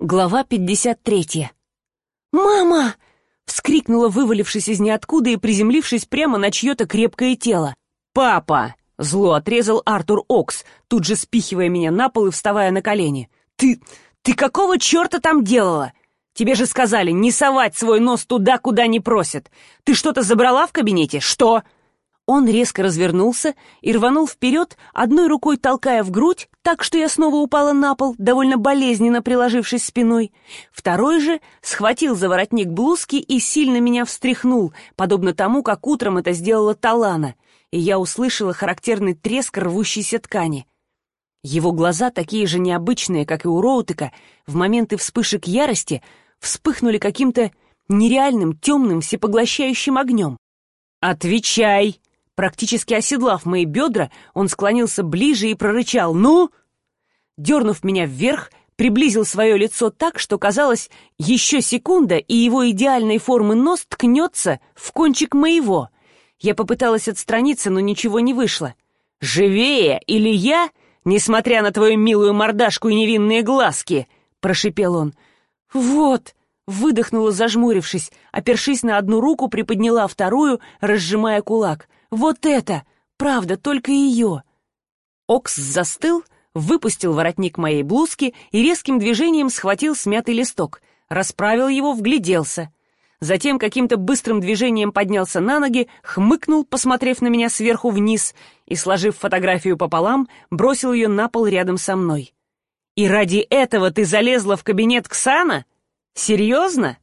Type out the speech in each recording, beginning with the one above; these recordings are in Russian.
Глава 53. «Мама!» — вскрикнула, вывалившись из ниоткуда и приземлившись прямо на чье-то крепкое тело. «Папа!» — зло отрезал Артур Окс, тут же спихивая меня на пол и вставая на колени. «Ты... ты какого черта там делала? Тебе же сказали не совать свой нос туда, куда не просят. Ты что-то забрала в кабинете? Что?» Он резко развернулся и рванул вперед, одной рукой толкая в грудь, так что я снова упала на пол, довольно болезненно приложившись спиной. Второй же схватил за воротник блузки и сильно меня встряхнул, подобно тому, как утром это сделала Талана, и я услышала характерный треск рвущейся ткани. Его глаза, такие же необычные, как и у Роутека, в моменты вспышек ярости вспыхнули каким-то нереальным, темным, всепоглощающим огнем. «Отвечай!» Практически оседлав мои бедра, он склонился ближе и прорычал «Ну!». Дернув меня вверх, приблизил свое лицо так, что казалось, еще секунда, и его идеальной формы нос ткнется в кончик моего. Я попыталась отстраниться, но ничего не вышло. «Живее! Или я, несмотря на твою милую мордашку и невинные глазки!» — прошипел он. «Вот!» — выдохнула, зажмурившись, опершись на одну руку, приподняла вторую, разжимая кулак — вот это! Правда, только ее!» Окс застыл, выпустил воротник моей блузки и резким движением схватил смятый листок, расправил его, вгляделся. Затем каким-то быстрым движением поднялся на ноги, хмыкнул, посмотрев на меня сверху вниз, и, сложив фотографию пополам, бросил ее на пол рядом со мной. «И ради этого ты залезла в кабинет Ксана? Серьезно?»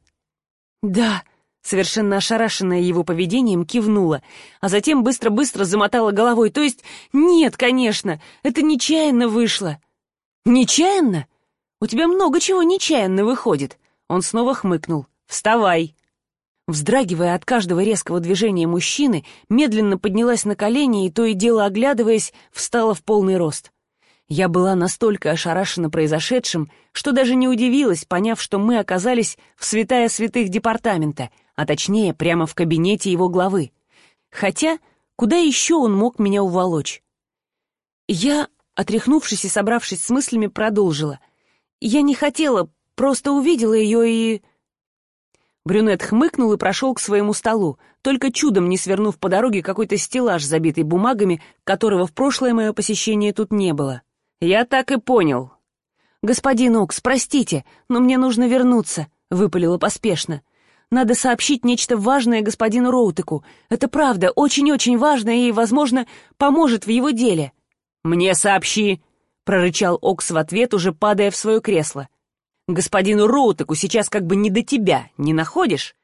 «Да», совершенно ошарашенная его поведением, кивнула, а затем быстро-быстро замотала головой. То есть нет, конечно, это нечаянно вышло. Нечаянно? У тебя много чего нечаянно выходит. Он снова хмыкнул. Вставай. Вздрагивая от каждого резкого движения мужчины, медленно поднялась на колени и, то и дело оглядываясь, встала в полный рост. Я была настолько ошарашена произошедшим, что даже не удивилась, поняв, что мы оказались в святая святых департамента — а точнее прямо в кабинете его главы. Хотя, куда еще он мог меня уволочь? Я, отряхнувшись и собравшись с мыслями, продолжила. Я не хотела, просто увидела ее и... Брюнет хмыкнул и прошел к своему столу, только чудом не свернув по дороге какой-то стеллаж, забитый бумагами, которого в прошлое мое посещение тут не было. «Я так и понял». «Господин Окс, простите, но мне нужно вернуться», — выпалила поспешно. Надо сообщить нечто важное господину Роутеку. Это правда, очень-очень важное и, возможно, поможет в его деле». «Мне сообщи!» — прорычал Окс в ответ, уже падая в свое кресло. «Господину Роутеку сейчас как бы не до тебя, не находишь?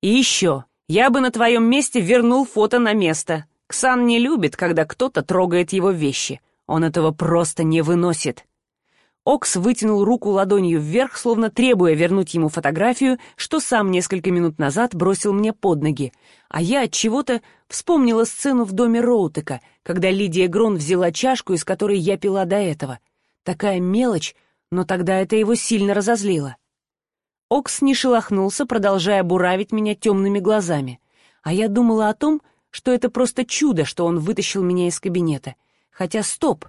И еще, я бы на твоем месте вернул фото на место. Ксан не любит, когда кто-то трогает его вещи. Он этого просто не выносит». Окс вытянул руку ладонью вверх, словно требуя вернуть ему фотографию, что сам несколько минут назад бросил мне под ноги. А я от чего-то вспомнила сцену в доме Роутека, когда Лидия Грон взяла чашку, из которой я пила до этого. Такая мелочь, но тогда это его сильно разозлило. Окс не шелохнулся, продолжая буравить меня темными глазами. А я думала о том, что это просто чудо, что он вытащил меня из кабинета. Хотя стоп,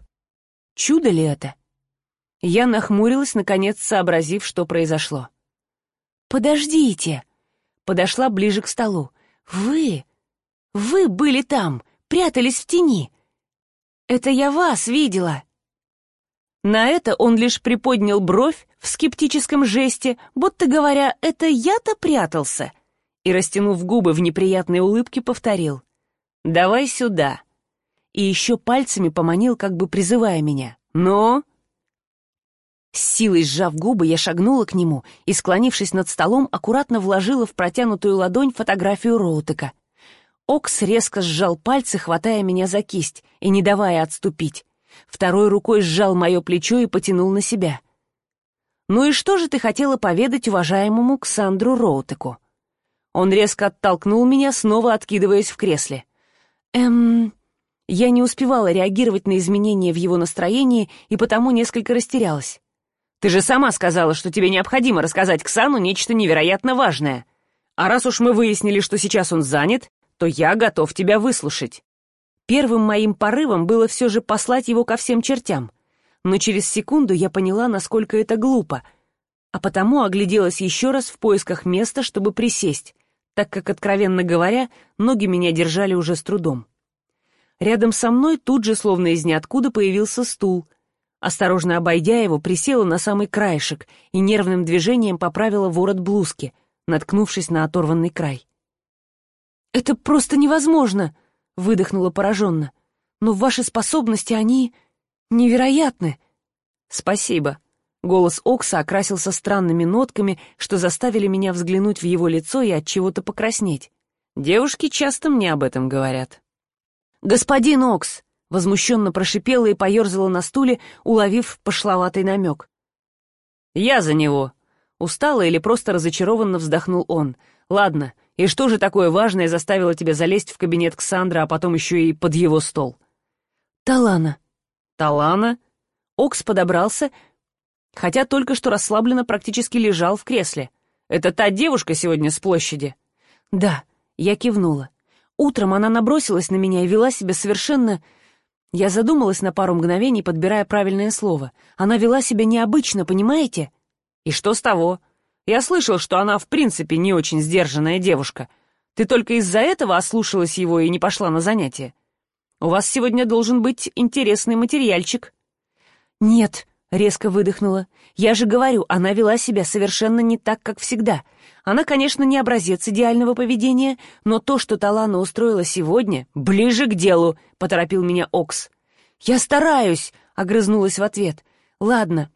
чудо ли это? — я нахмурилась, наконец сообразив, что произошло. «Подождите!» Подошла ближе к столу. «Вы! Вы были там, прятались в тени! Это я вас видела!» На это он лишь приподнял бровь в скептическом жесте, будто говоря, «это я-то прятался!» и, растянув губы в неприятной улыбке, повторил. «Давай сюда!» И еще пальцами поманил, как бы призывая меня. «Ну?» С силой сжав губы, я шагнула к нему и, склонившись над столом, аккуратно вложила в протянутую ладонь фотографию Роутека. Окс резко сжал пальцы, хватая меня за кисть и не давая отступить. Второй рукой сжал мое плечо и потянул на себя. «Ну и что же ты хотела поведать уважаемому Ксандру Роутеку?» Он резко оттолкнул меня, снова откидываясь в кресле. «Эм...» Я не успевала реагировать на изменения в его настроении и потому несколько растерялась. Ты же сама сказала, что тебе необходимо рассказать Ксану нечто невероятно важное. А раз уж мы выяснили, что сейчас он занят, то я готов тебя выслушать». Первым моим порывом было все же послать его ко всем чертям. Но через секунду я поняла, насколько это глупо. а потому огляделась еще раз в поисках места, чтобы присесть, так как, откровенно говоря, ноги меня держали уже с трудом. Рядом со мной тут же, словно из ниоткуда, появился стул. Осторожно обойдя его, присела на самый краешек и нервным движением поправила ворот блузки, наткнувшись на оторванный край. «Это просто невозможно!» — выдохнула пораженно. «Но ваши способности, они невероятны!» «Спасибо!» Голос Окса окрасился странными нотками, что заставили меня взглянуть в его лицо и от чего-то покраснеть. Девушки часто мне об этом говорят. «Господин Окс!» — возмущенно прошипела и поерзала на стуле, уловив пошловатый намек. «Я за него!» Устало или просто разочарованно вздохнул он. «Ладно, и что же такое важное заставило тебя залезть в кабинет Ксандра, а потом еще и под его стол?» «Талана». «Талана?» Окс подобрался, хотя только что расслабленно практически лежал в кресле. «Это та девушка сегодня с площади?» «Да», — я кивнула. Утром она набросилась на меня и вела себя совершенно... Я задумалась на пару мгновений, подбирая правильное слово. Она вела себя необычно, понимаете? И что с того? Я слышал, что она в принципе не очень сдержанная девушка. Ты только из-за этого ослушалась его и не пошла на занятия. У вас сегодня должен быть интересный материальчик. Нет, резко выдохнула. Я же говорю, она вела себя совершенно не так, как всегда — она, конечно, не образец идеального поведения, но то, что Талана устроила сегодня, ближе к делу, — поторопил меня Окс. «Я стараюсь», — огрызнулась в ответ. «Ладно.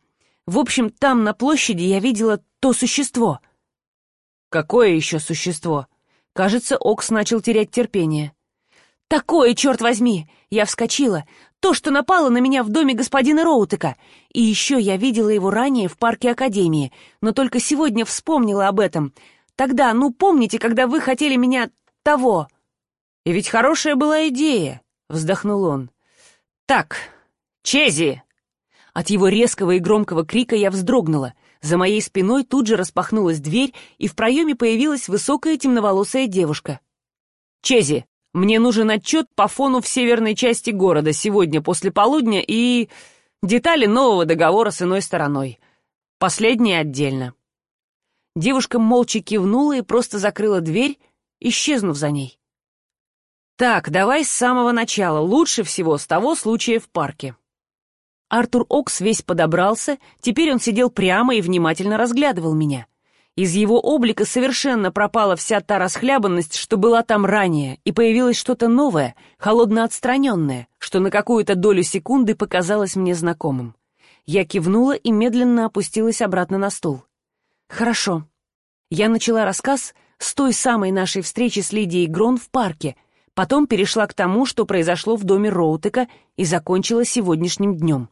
В общем, там, на площади, я видела то существо». «Какое еще существо?» Кажется, Окс начал терять терпение. «Такое, черт возьми!» Я вскочила. «То, что напало на меня в доме господина Роутека. И еще я видела его ранее в парке Академии, но только сегодня вспомнила об этом. Тогда, ну помните, когда вы хотели меня того?» «И ведь хорошая была идея», — вздохнул он. «Так, Чези!» От его резкого и громкого крика я вздрогнула. За моей спиной тут же распахнулась дверь, и в проеме появилась высокая темноволосая девушка. «Чези, мне нужен отчет по фону в северной части города сегодня после полудня и детали нового договора с иной стороной. Последнее отдельно». Девушка молча кивнула и просто закрыла дверь, исчезнув за ней. «Так, давай с самого начала, лучше всего с того случая в парке». Артур Окс весь подобрался, теперь он сидел прямо и внимательно разглядывал меня. Из его облика совершенно пропала вся та расхлябанность, что была там ранее, и появилось что-то новое, холодно-отстраненное, что на какую-то долю секунды показалось мне знакомым. Я кивнула и медленно опустилась обратно на стул. «Хорошо». Я начала рассказ с той самой нашей встречи с Лидией Грон в парке, потом перешла к тому, что произошло в доме Роутека и закончила сегодняшним днем.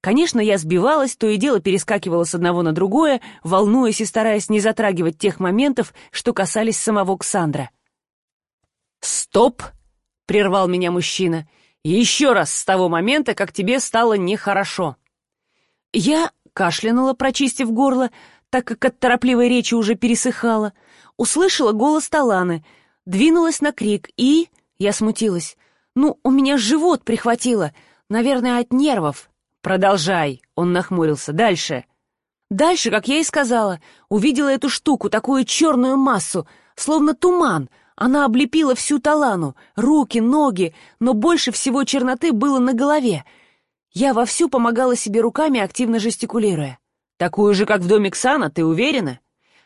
Конечно, я сбивалась, то и дело перескакивала с одного на другое, волнуясь и стараясь не затрагивать тех моментов, что касались самого Ксандра. «Стоп!» — прервал меня мужчина. «Еще раз с того момента, как тебе стало нехорошо». Я кашлянула, прочистив горло, так как от торопливой речи уже пересыхала, услышала голос Таланы, двинулась на крик и... Я смутилась. «Ну, у меня живот прихватило, наверное, от нервов». «Продолжай», — он нахмурился. «Дальше». Дальше, как я и сказала, увидела эту штуку, такую черную массу, словно туман. Она облепила всю талану, руки, ноги, но больше всего черноты было на голове. Я вовсю помогала себе руками, активно жестикулируя. «Такую же, как в доме Ксана, ты уверена?»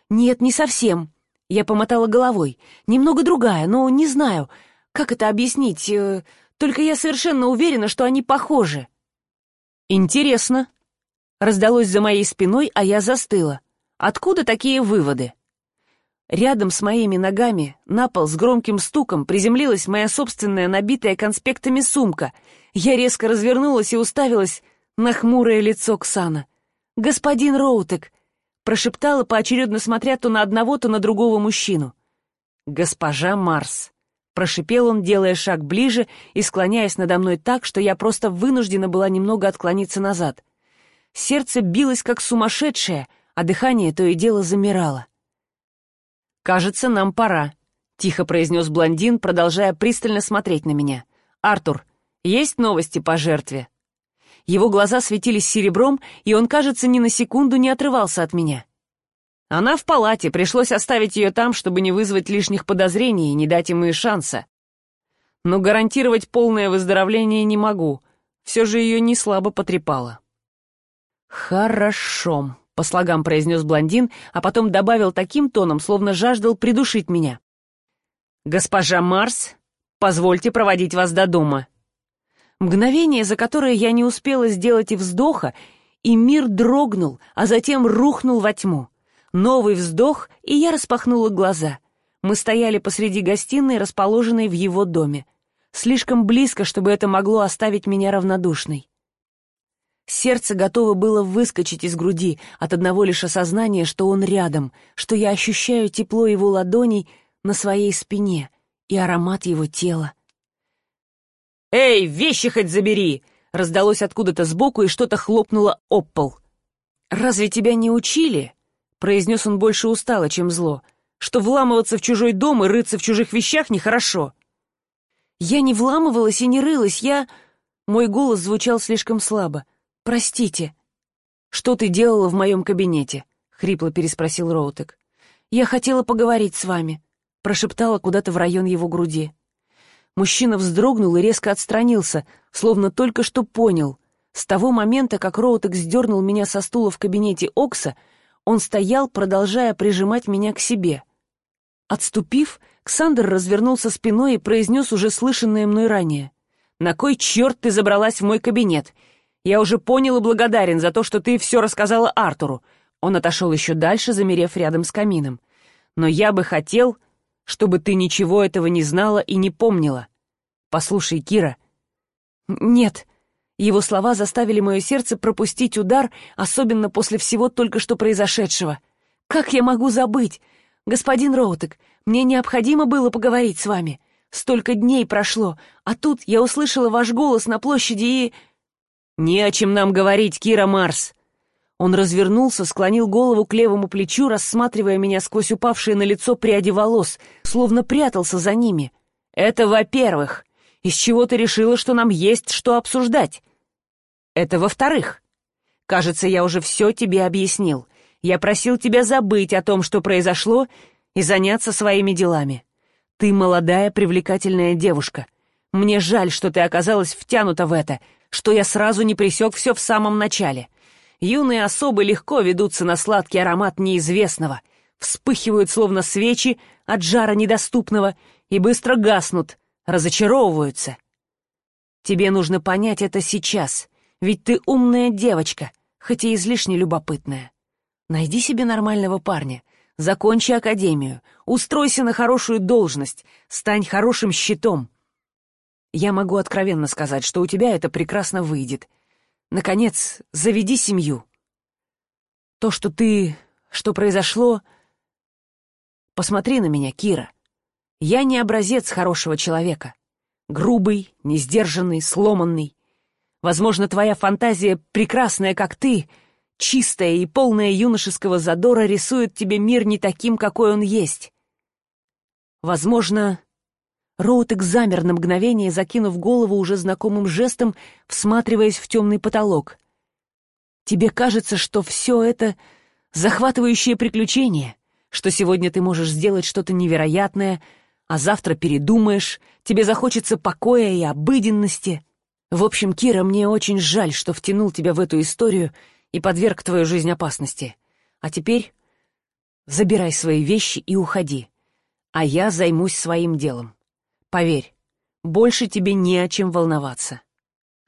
«Нет, не совсем». Я помотала головой. «Немного другая, но не знаю, как это объяснить. Э, только я совершенно уверена, что они похожи». «Интересно», — раздалось за моей спиной, а я застыла. «Откуда такие выводы?» Рядом с моими ногами на пол с громким стуком приземлилась моя собственная набитая конспектами сумка. Я резко развернулась и уставилась на хмурое лицо Ксана. «Господин Роутек!» — прошептала, поочередно смотря то на одного, то на другого мужчину. «Госпожа Марс!» Прошипел он, делая шаг ближе и склоняясь надо мной так, что я просто вынуждена была немного отклониться назад. Сердце билось как сумасшедшее, а дыхание то и дело замирало. «Кажется, нам пора», — тихо произнес блондин, продолжая пристально смотреть на меня. «Артур, есть новости по жертве?» Его глаза светились серебром, и он, кажется, ни на секунду не отрывался от меня. Она в палате, пришлось оставить ее там, чтобы не вызвать лишних подозрений и не дать ему и шанса. Но гарантировать полное выздоровление не могу. Все же ее не слабо потрепало. «Хорошо», — по слогам произнес блондин, а потом добавил таким тоном, словно жаждал придушить меня. «Госпожа Марс, позвольте проводить вас до дома». Мгновение, за которое я не успела сделать и вздоха, и мир дрогнул, а затем рухнул во тьму. Новый вздох, и я распахнула глаза. Мы стояли посреди гостиной, расположенной в его доме. Слишком близко, чтобы это могло оставить меня равнодушной. Сердце готово было выскочить из груди от одного лишь осознания, что он рядом, что я ощущаю тепло его ладоней на своей спине и аромат его тела. «Эй, вещи хоть забери!» раздалось откуда-то сбоку и что-то хлопнуло об пол. «Разве тебя не учили?» Произнес он больше устало, чем зло, что вламываться в чужой дом и рыться в чужих вещах нехорошо. Я не вламывалась и не рылась, я... Мой голос звучал слишком слабо. «Простите». «Что ты делала в моем кабинете?» — хрипло переспросил Роутек. «Я хотела поговорить с вами», — прошептала куда-то в район его груди. Мужчина вздрогнул и резко отстранился, словно только что понял. С того момента, как Роутек сдернул меня со стула в кабинете Окса, он стоял, продолжая прижимать меня к себе. Отступив, Ксандр развернулся спиной и произнес уже слышанное мной ранее. «На кой черт ты забралась в мой кабинет? Я уже понял и благодарен за то, что ты все рассказала Артуру». Он отошел еще дальше, замерев рядом с камином. «Но я бы хотел, чтобы ты ничего этого не знала и не помнила. Послушай, Кира». «Нет», его слова заставили мое сердце пропустить удар, особенно после всего только что произошедшего. «Как я могу забыть? Господин Роутек, мне необходимо было поговорить с вами. Столько дней прошло, а тут я услышала ваш голос на площади и...» «Не о чем нам говорить, Кира Марс!» Он развернулся, склонил голову к левому плечу, рассматривая меня сквозь упавшие на лицо пряди волос, словно прятался за ними. «Это во-первых. Из чего ты решила, что нам есть что обсуждать? Это во-вторых. Кажется, я уже все тебе объяснил. Я просил тебя забыть о том, что произошло, и заняться своими делами. Ты молодая, привлекательная девушка. Мне жаль, что ты оказалась втянута в это, что я сразу не пресек все в самом начале. Юные особы легко ведутся на сладкий аромат неизвестного, вспыхивают словно свечи от жара недоступного и быстро гаснут, разочаровываются. Тебе нужно понять это сейчас, ведь ты умная девочка, хоть и излишне любопытная. Найди себе нормального парня, закончи академию, устройся на хорошую должность, стань хорошим щитом. Я могу откровенно сказать, что у тебя это прекрасно выйдет. Наконец, заведи семью. То, что ты... что произошло... Посмотри на меня, Кира. Я не образец хорошего человека. Грубый, несдержанный, сломанный. Возможно, твоя фантазия, прекрасная, как ты, чистая и полная юношеского задора, рисует тебе мир не таким, какой он есть. Возможно, Роутек замер на мгновение, закинув голову уже знакомым жестом, всматриваясь в темный потолок. Тебе кажется, что все это захватывающее приключение, что сегодня ты можешь сделать что-то невероятное, а завтра передумаешь, тебе захочется покоя и обыденности — в общем, Кира, мне очень жаль, что втянул тебя в эту историю и подверг твою жизнь опасности. А теперь забирай свои вещи и уходи, а я займусь своим делом. Поверь, больше тебе не о чем волноваться».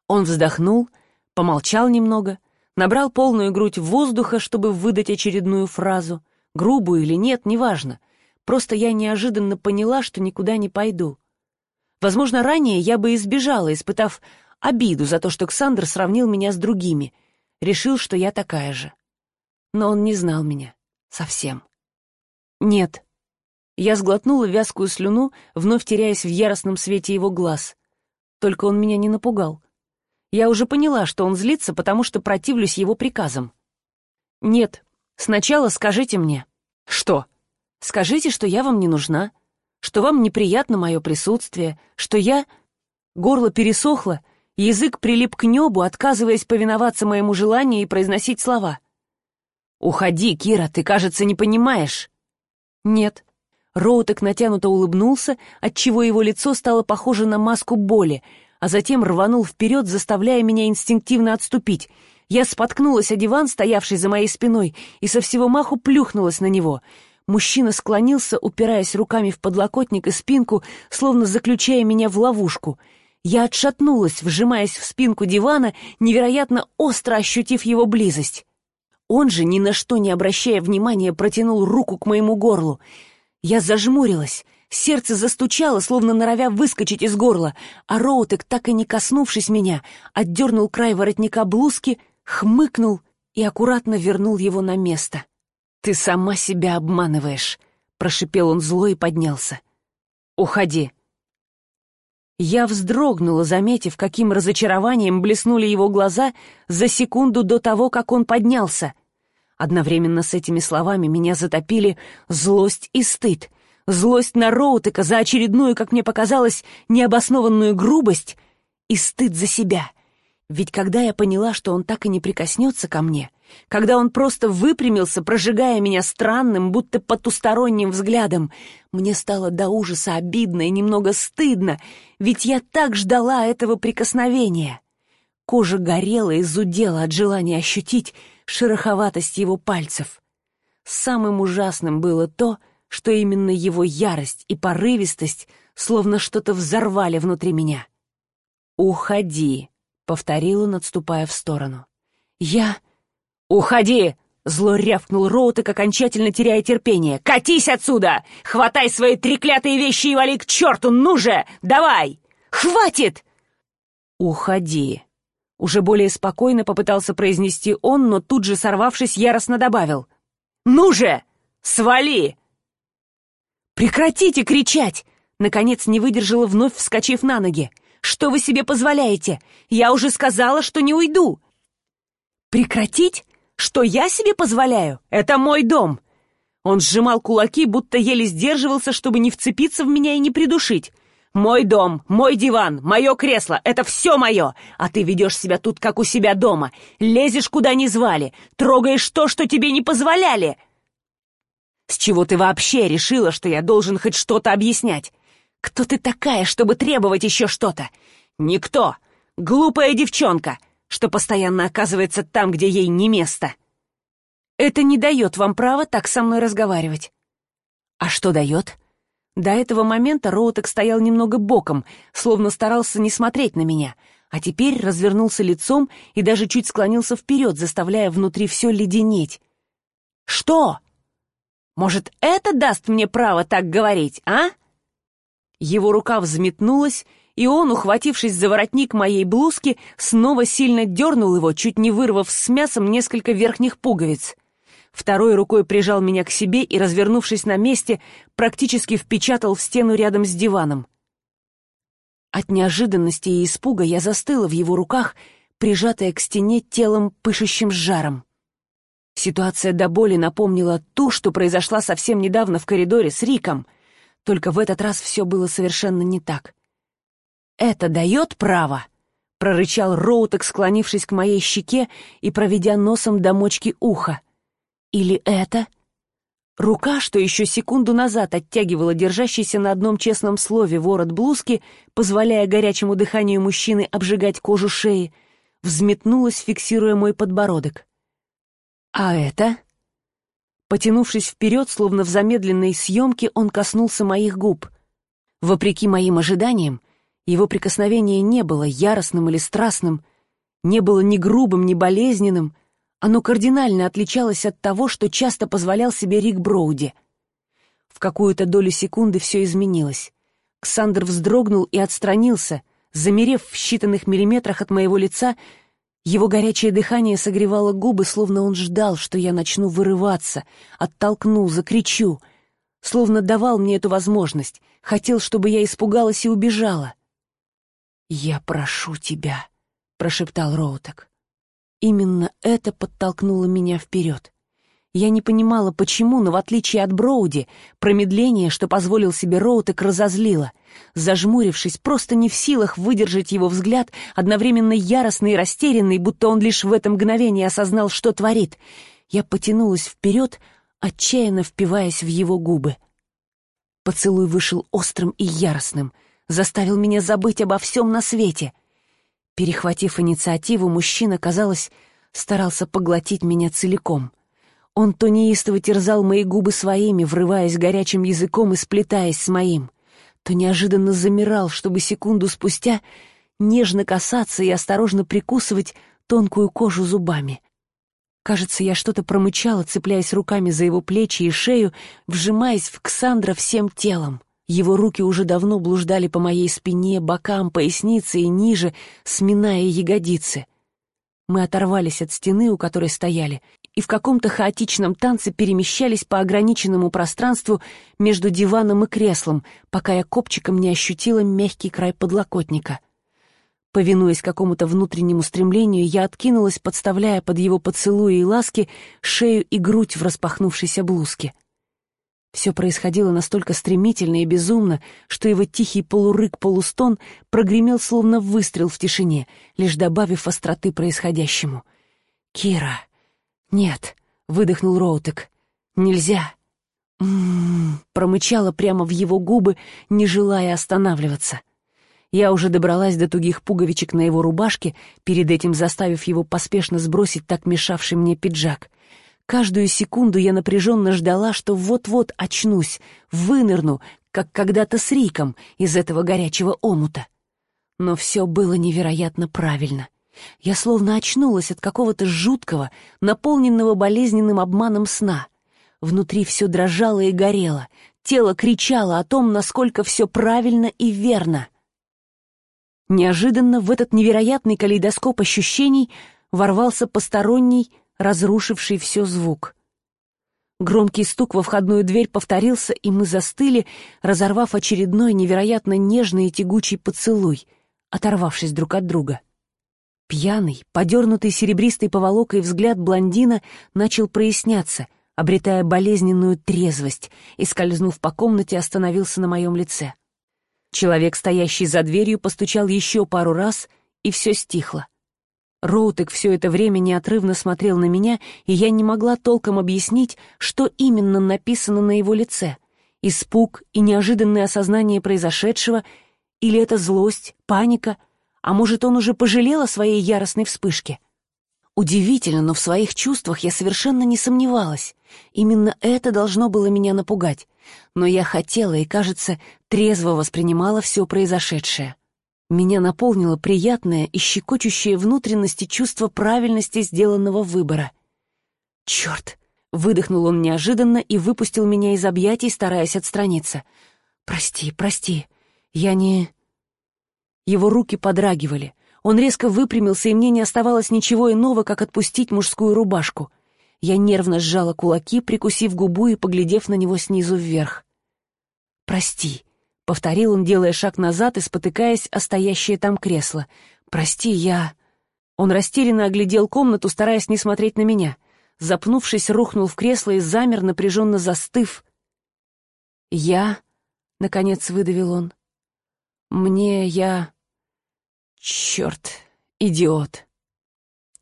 Он вздохнул, помолчал немного, набрал полную грудь воздуха, чтобы выдать очередную фразу, грубую или нет, неважно. Просто я неожиданно поняла, что никуда не пойду. Возможно, ранее я бы избежала, испытав обиду за то, что Ксандр сравнил меня с другими, решил, что я такая же. Но он не знал меня. Совсем. Нет. Я сглотнула вязкую слюну, вновь теряясь в яростном свете его глаз. Только он меня не напугал. Я уже поняла, что он злится, потому что противлюсь его приказам. Нет, сначала скажите мне. Что? Скажите, что я вам не нужна, что вам неприятно мое присутствие, что я... Горло пересохло, Язык прилип к небу, отказываясь повиноваться моему желанию и произносить слова. «Уходи, Кира, ты, кажется, не понимаешь». «Нет». Роутек натянуто улыбнулся, отчего его лицо стало похоже на маску боли, а затем рванул вперед, заставляя меня инстинктивно отступить. Я споткнулась о диван, стоявший за моей спиной, и со всего маху плюхнулась на него. Мужчина склонился, упираясь руками в подлокотник и спинку, словно заключая меня в ловушку. Я отшатнулась, вжимаясь в спинку дивана, невероятно остро ощутив его близость. Он же, ни на что не обращая внимания, протянул руку к моему горлу. Я зажмурилась, сердце застучало, словно норовя выскочить из горла, а Роутек, так и не коснувшись меня, отдернул край воротника блузки, хмыкнул и аккуратно вернул его на место. «Ты сама себя обманываешь», — прошипел он зло и поднялся. «Уходи». Я вздрогнула, заметив, каким разочарованием блеснули его глаза за секунду до того, как он поднялся. Одновременно с этими словами меня затопили злость и стыд. Злость на Роутека за очередную, как мне показалось, необоснованную грубость и стыд за себя. Ведь когда я поняла, что он так и не прикоснется ко мне, когда он просто выпрямился, прожигая меня странным, будто потусторонним взглядом, мне стало до ужаса обидно и немного стыдно, ведь я так ждала этого прикосновения. Кожа горела и зудела от желания ощутить, шероховатость его пальцев. Самым ужасным было то, что именно его ярость и порывистость словно что-то взорвали внутри меня. «Уходи», — повторил он, отступая в сторону. «Я...» «Уходи!» — зло рявкнул Роутек, окончательно теряя терпение. «Катись отсюда! Хватай свои треклятые вещи и вали к черту! Ну же! Давай! Хватит!» «Уходи!» Уже более спокойно попытался произнести он, но тут же, сорвавшись, яростно добавил. «Ну же! Свали!» «Прекратите кричать!» Наконец не выдержала, вновь вскочив на ноги. «Что вы себе позволяете? Я уже сказала, что не уйду!» «Прекратить? Что я себе позволяю? Это мой дом!» Он сжимал кулаки, будто еле сдерживался, чтобы не вцепиться в меня и не придушить. Мой дом, мой диван, мое кресло — это все мое, а ты ведешь себя тут, как у себя дома, лезешь, куда не звали, трогаешь то, что тебе не позволяли. С чего ты вообще решила, что я должен хоть что-то объяснять? Кто ты такая, чтобы требовать еще что-то? Никто. Глупая девчонка, что постоянно оказывается там, где ей не место. Это не дает вам права так со мной разговаривать. А что дает? До этого момента Роутек стоял немного боком, словно старался не смотреть на меня, а теперь развернулся лицом и даже чуть склонился вперед, заставляя внутри все леденеть. «Что? Может, это даст мне право так говорить, а?» Его рука взметнулась, и он, ухватившись за воротник моей блузки, снова сильно дернул его, чуть не вырвав с мясом несколько верхних пуговиц второй рукой прижал меня к себе и, развернувшись на месте, практически впечатал в стену рядом с диваном. От неожиданности и испуга я застыла в его руках, прижатая к стене телом, пышущим жаром. Ситуация до боли напомнила ту, что произошла совсем недавно в коридоре с Риком, только в этот раз все было совершенно не так. «Это дает право?» — прорычал Роутек, склонившись к моей щеке и проведя носом до мочки уха — или это? Рука, что еще секунду назад оттягивала держащийся на одном честном слове ворот блузки, позволяя горячему дыханию мужчины обжигать кожу шеи, взметнулась, фиксируя мой подбородок. А это? Потянувшись вперед, словно в замедленной съемке, он коснулся моих губ. Вопреки моим ожиданиям, его прикосновение не было яростным или страстным, не было ни грубым, ни болезненным, оно кардинально отличалось от того, что часто позволял себе Рик Броуди. В какую-то долю секунды все изменилось. Ксандр вздрогнул и отстранился, замерев в считанных миллиметрах от моего лица, его горячее дыхание согревало губы, словно он ждал, что я начну вырываться, оттолкну, закричу, словно давал мне эту возможность, хотел, чтобы я испугалась и убежала. «Я прошу тебя», — прошептал Роутек. Именно это подтолкнуло меня вперед. Я не понимала, почему, но в отличие от Броуди, промедление, что позволил себе Роутек, разозлило. Зажмурившись, просто не в силах выдержать его взгляд, одновременно яростный и растерянный, будто он лишь в это мгновение осознал, что творит. Я потянулась вперед, отчаянно впиваясь в его губы. Поцелуй вышел острым и яростным, заставил меня забыть обо всем на свете. Перехватив инициативу, мужчина, казалось, старался поглотить меня целиком. Он то неистово терзал мои губы своими, врываясь горячим языком и сплетаясь с моим, то неожиданно замирал, чтобы секунду спустя нежно касаться и осторожно прикусывать тонкую кожу зубами. Кажется, я что-то промычала, цепляясь руками за его плечи и шею, вжимаясь в Ксандра всем телом. Его руки уже давно блуждали по моей спине, бокам, пояснице и ниже, сминая ягодицы. Мы оторвались от стены, у которой стояли, и в каком-то хаотичном танце перемещались по ограниченному пространству между диваном и креслом, пока я копчиком не ощутила мягкий край подлокотника — Повинуясь какому-то внутреннему стремлению, я откинулась, подставляя под его поцелуи и ласки шею и грудь в распахнувшейся блузке. Все происходило настолько стремительно и безумно, что его тихий полурык-полустон прогремел словно выстрел в тишине, лишь добавив остроты происходящему. «Кира!» «Нет!» — выдохнул Роутек. «Нельзя!» «М-м-м!» промычала прямо в его губы, не желая останавливаться — я уже добралась до тугих пуговичек на его рубашке, перед этим заставив его поспешно сбросить так мешавший мне пиджак. Каждую секунду я напряженно ждала, что вот-вот очнусь, вынырну, как когда-то с Риком из этого горячего омута. Но все было невероятно правильно. Я словно очнулась от какого-то жуткого, наполненного болезненным обманом сна. Внутри все дрожало и горело, тело кричало о том, насколько все правильно и верно. Неожиданно в этот невероятный калейдоскоп ощущений ворвался посторонний, разрушивший все звук. Громкий стук во входную дверь повторился, и мы застыли, разорвав очередной невероятно нежный и тягучий поцелуй, оторвавшись друг от друга. Пьяный, подернутый серебристой поволокой взгляд блондина начал проясняться, обретая болезненную трезвость, и, скользнув по комнате, остановился на моем лице. Человек, стоящий за дверью, постучал еще пару раз, и все стихло. Роутек все это время неотрывно смотрел на меня, и я не могла толком объяснить, что именно написано на его лице. Испуг и неожиданное осознание произошедшего, или это злость, паника, а может, он уже пожалел о своей яростной вспышке. Удивительно, но в своих чувствах я совершенно не сомневалась. Именно это должно было меня напугать но я хотела и, кажется, трезво воспринимала все произошедшее. Меня наполнило приятное и щекочущее внутренности чувство правильности сделанного выбора. «Черт!» — выдохнул он неожиданно и выпустил меня из объятий, стараясь отстраниться. «Прости, прости, я не...» Его руки подрагивали. Он резко выпрямился, и мне не оставалось ничего иного, как отпустить мужскую рубашку — я нервно сжала кулаки, прикусив губу и поглядев на него снизу вверх. «Прости», — повторил он, делая шаг назад и спотыкаясь о стоящее там кресло. «Прости, я...» Он растерянно оглядел комнату, стараясь не смотреть на меня. Запнувшись, рухнул в кресло и замер, напряженно застыв. «Я...» — наконец выдавил он. «Мне я...» «Черт, идиот!»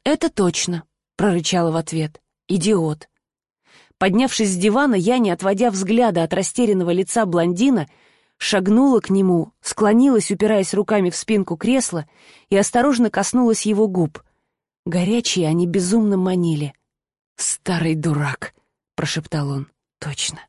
«Это точно», — прорычала в ответ. Идиот. Поднявшись с дивана, я, не отводя взгляда от растерянного лица блондина, шагнула к нему, склонилась, упираясь руками в спинку кресла, и осторожно коснулась его губ. Горячие они безумно манили. «Старый дурак», — прошептал он. «Точно».